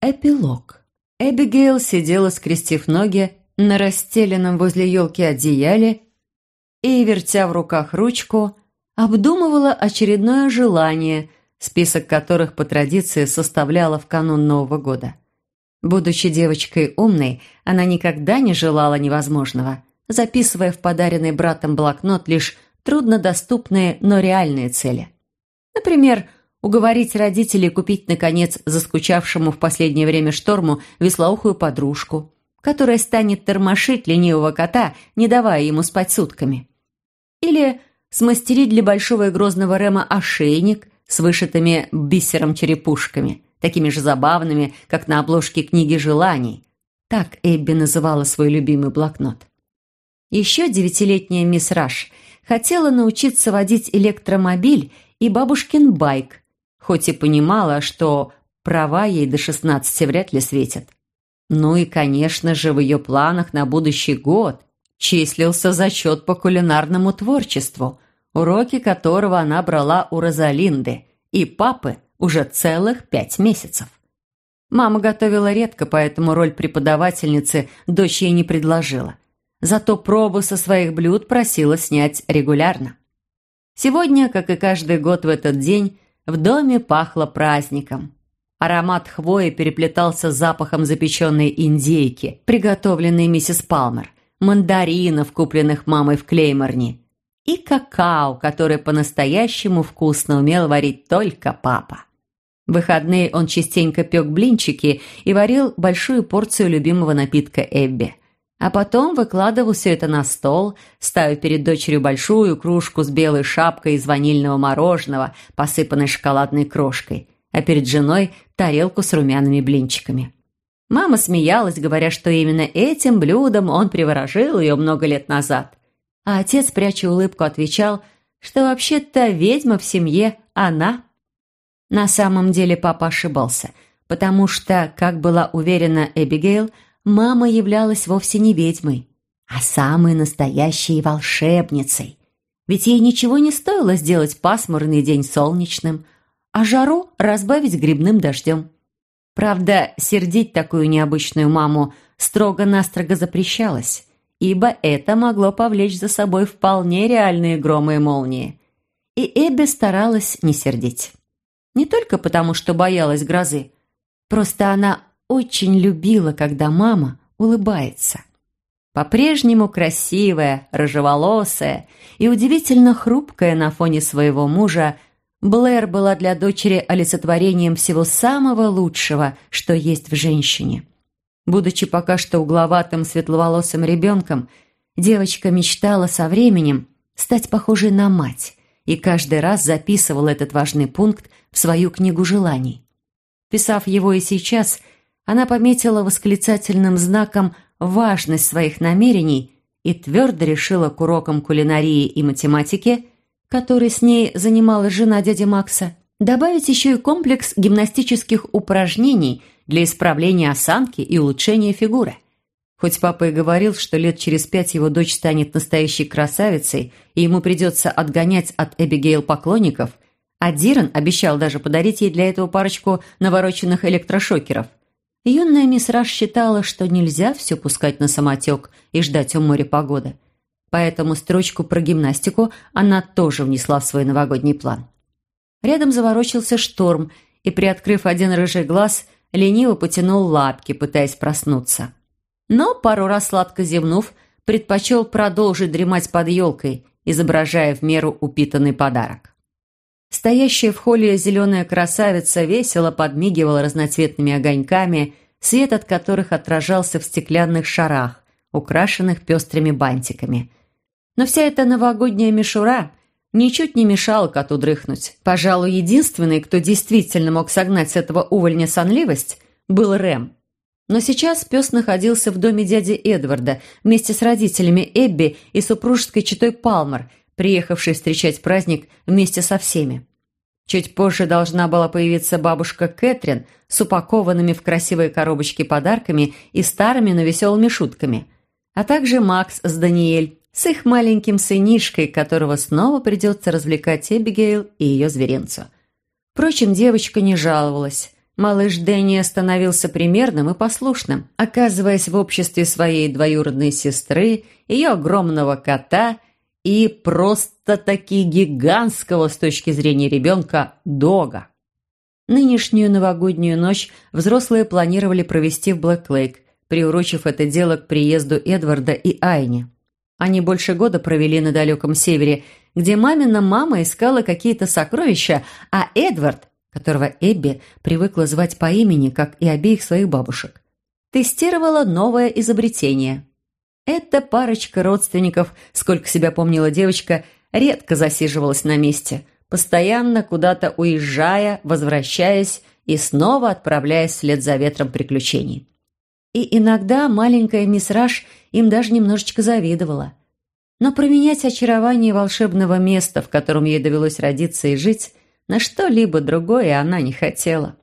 Эпилог. Эбигейл сидела, скрестив ноги, на расстеленном возле елки одеяле и, вертя в руках ручку, обдумывала очередное желание, список которых по традиции составляла в канун Нового года. Будучи девочкой умной, она никогда не желала невозможного, записывая в подаренный братом блокнот лишь труднодоступные, но реальные цели. Например, уговорить родителей купить, наконец, заскучавшему в последнее время шторму веслоухую подружку, которая станет тормошить ленивого кота, не давая ему спать сутками. Или смастерить для большого и грозного Рема ошейник с вышитыми бисером черепушками, такими же забавными, как на обложке книги желаний. Так Эбби называла свой любимый блокнот. Еще девятилетняя мисс Раш хотела научиться водить электромобиль и бабушкин байк, хоть и понимала, что права ей до 16 вряд ли светят. Ну и, конечно же, в ее планах на будущий год числился зачет по кулинарному творчеству, уроки которого она брала у Розалинды и папы уже целых пять месяцев. Мама готовила редко, поэтому роль преподавательницы дочь ей не предложила. Зато пробу со своих блюд просила снять регулярно. Сегодня, как и каждый год в этот день, в доме пахло праздником. Аромат хвои переплетался с запахом запеченной индейки, приготовленной миссис Палмер, мандаринов, купленных мамой в Клейморне, и какао, который по-настоящему вкусно умел варить только папа. В выходные он частенько пек блинчики и варил большую порцию любимого напитка Эбби – а потом выкладывал все это на стол, ставя перед дочерью большую кружку с белой шапкой из ванильного мороженого, посыпанной шоколадной крошкой, а перед женой тарелку с румяными блинчиками. Мама смеялась, говоря, что именно этим блюдом он приворожил ее много лет назад. А отец, пряча улыбку, отвечал, что вообще-то ведьма в семье она. На самом деле папа ошибался, потому что, как была уверена Эбигейл, мама являлась вовсе не ведьмой, а самой настоящей волшебницей. Ведь ей ничего не стоило сделать пасмурный день солнечным, а жару разбавить грибным дождем. Правда, сердить такую необычную маму строго-настрого запрещалось, ибо это могло повлечь за собой вполне реальные громы и молнии. И Эбби старалась не сердить. Не только потому, что боялась грозы, просто она очень любила, когда мама улыбается. По-прежнему красивая, рыжеволосая и удивительно хрупкая на фоне своего мужа, Блэр была для дочери олицетворением всего самого лучшего, что есть в женщине. Будучи пока что угловатым светловолосым ребенком, девочка мечтала со временем стать похожей на мать и каждый раз записывала этот важный пункт в свою книгу желаний. Писав его и сейчас – она пометила восклицательным знаком важность своих намерений и твердо решила к урокам кулинарии и математики, который с ней занимала жена дяди Макса, добавить еще и комплекс гимнастических упражнений для исправления осанки и улучшения фигуры. Хоть папа и говорил, что лет через пять его дочь станет настоящей красавицей, и ему придется отгонять от Эбигейл поклонников, а Диран обещал даже подарить ей для этого парочку навороченных электрошокеров, Юная мисс Раш считала, что нельзя все пускать на самотек и ждать у моря погоды. Поэтому строчку про гимнастику она тоже внесла в свой новогодний план. Рядом заворочился шторм, и, приоткрыв один рыжий глаз, лениво потянул лапки, пытаясь проснуться. Но, пару раз сладко зевнув, предпочел продолжить дремать под елкой, изображая в меру упитанный подарок. Стоящая в холле зеленая красавица весело подмигивала разноцветными огоньками, свет от которых отражался в стеклянных шарах, украшенных пестрыми бантиками. Но вся эта новогодняя мишура ничуть не мешала коту дрыхнуть. Пожалуй, единственный, кто действительно мог согнать с этого увольня сонливость, был Рэм. Но сейчас пес находился в доме дяди Эдварда вместе с родителями Эбби и супружеской четой Палмер, приехавшей встречать праздник вместе со всеми. Чуть позже должна была появиться бабушка Кэтрин с упакованными в красивые коробочки подарками и старыми, но веселыми шутками, а также Макс с Даниэль с их маленьким сынишкой, которого снова придется развлекать Эбигейл и ее зверинцу. Впрочем, девочка не жаловалась. Малыш Дэнни становился примерным и послушным, оказываясь в обществе своей двоюродной сестры, ее огромного кота и просто-таки гигантского с точки зрения ребенка дога. Нынешнюю новогоднюю ночь взрослые планировали провести в Блэк-Лейк, приурочив это дело к приезду Эдварда и Айни. Они больше года провели на далеком севере, где мамина мама искала какие-то сокровища, а Эдвард которого Эбби привыкла звать по имени, как и обеих своих бабушек, тестировала новое изобретение. Эта парочка родственников, сколько себя помнила девочка, редко засиживалась на месте, постоянно куда-то уезжая, возвращаясь и снова отправляясь вслед за ветром приключений. И иногда маленькая мисс Раш им даже немножечко завидовала. Но променять очарование волшебного места, в котором ей довелось родиться и жить, на что-либо другое она не хотела.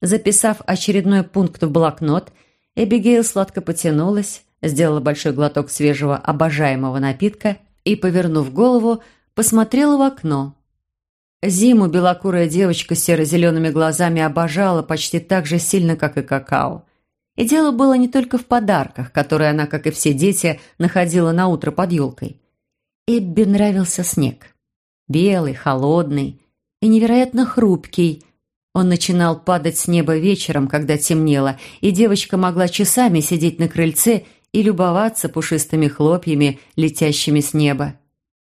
Записав очередной пункт в блокнот, Эбигейл сладко потянулась, сделала большой глоток свежего обожаемого напитка и, повернув голову, посмотрела в окно. Зиму белокурая девочка с серо-зелеными глазами обожала почти так же сильно, как и какао. И дело было не только в подарках, которые она, как и все дети, находила на утро под елкой. Эбби нравился снег. Белый, холодный, и невероятно хрупкий. Он начинал падать с неба вечером, когда темнело, и девочка могла часами сидеть на крыльце и любоваться пушистыми хлопьями, летящими с неба.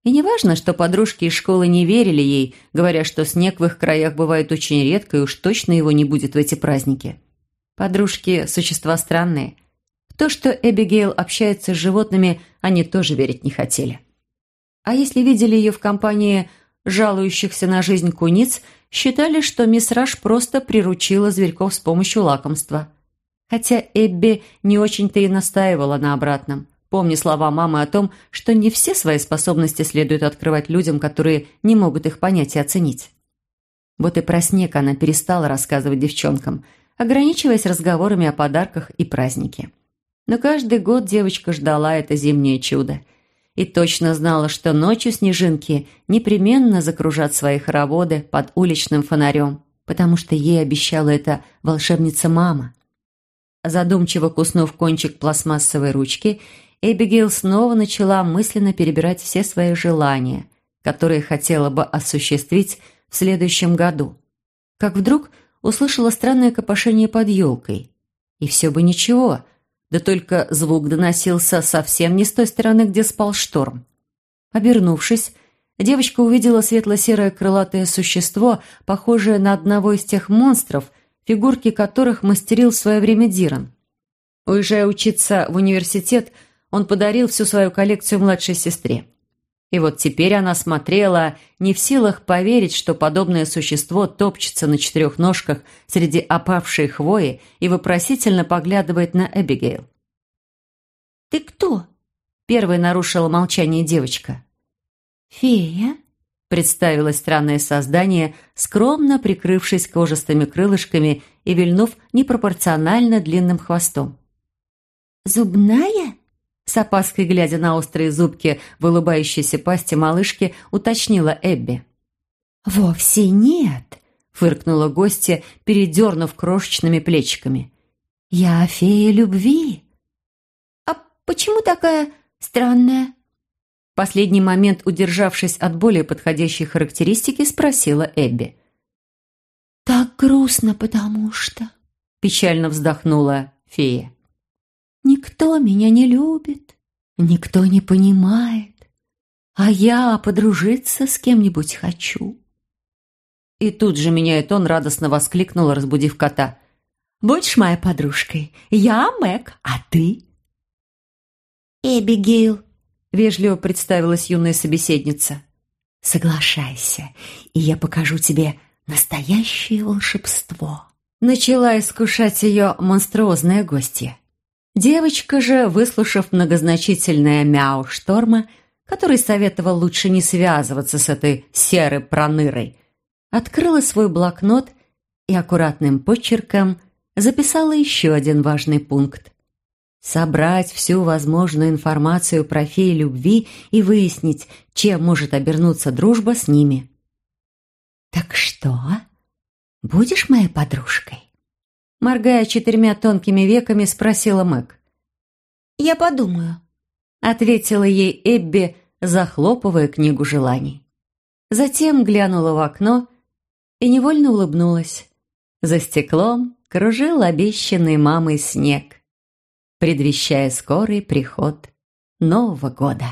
И неважно, что подружки из школы не верили ей, говоря, что снег в их краях бывает очень редко и уж точно его не будет в эти праздники. Подружки – существа странные. В то, что Эбигейл общается с животными, они тоже верить не хотели. А если видели ее в компании жалующихся на жизнь куниц, считали, что мисс Раш просто приручила зверьков с помощью лакомства. Хотя Эбби не очень-то и настаивала на обратном, помня слова мамы о том, что не все свои способности следует открывать людям, которые не могут их понять и оценить. Вот и про снег она перестала рассказывать девчонкам, ограничиваясь разговорами о подарках и празднике. Но каждый год девочка ждала это зимнее чудо – и точно знала, что ночью снежинки непременно закружат свои хороводы под уличным фонарем, потому что ей обещала это волшебница-мама. Задумчиво куснув кончик пластмассовой ручки, Эбигейл снова начала мысленно перебирать все свои желания, которые хотела бы осуществить в следующем году. Как вдруг услышала странное копошение под елкой. И все бы ничего – да только звук доносился совсем не с той стороны, где спал шторм. Обернувшись, девочка увидела светло-серое крылатое существо, похожее на одного из тех монстров, фигурки которых мастерил в свое время Диран. Уезжая учиться в университет, он подарил всю свою коллекцию младшей сестре. И вот теперь она смотрела, не в силах поверить, что подобное существо топчется на четырех ножках среди опавшей хвои и вопросительно поглядывает на Эбигейл. «Ты кто?» – первой нарушила молчание девочка. «Фея?» – представилось странное создание, скромно прикрывшись кожистыми крылышками и вильнув непропорционально длинным хвостом. «Зубная?» С опаской глядя на острые зубки в улыбающейся пасти малышки, уточнила Эбби. «Вовсе нет», — фыркнула гостья, передернув крошечными плечиками. «Я фея любви». «А почему такая странная?» В последний момент, удержавшись от более подходящей характеристики, спросила Эбби. «Так грустно, потому что...» Печально вздохнула фея. Никто меня не любит, никто не понимает, а я подружиться с кем-нибудь хочу. И тут же меняет он, радостно воскликнула, разбудив кота. «Будешь моей подружкой? Я Мэг, а ты?» «Эбигейл», — вежливо представилась юная собеседница. «Соглашайся, и я покажу тебе настоящее волшебство». Начала искушать ее монструозная гостья. Девочка же, выслушав многозначительное мяу шторма, который советовал лучше не связываться с этой серой пронырой, открыла свой блокнот и аккуратным почерком записала еще один важный пункт. Собрать всю возможную информацию про феи любви и выяснить, чем может обернуться дружба с ними. «Так что, будешь моей подружкой?» Моргая четырьмя тонкими веками, спросила Мэг. «Я подумаю», — ответила ей Эбби, захлопывая книгу желаний. Затем глянула в окно и невольно улыбнулась. За стеклом кружил обещанный мамой снег, предвещая скорый приход Нового года.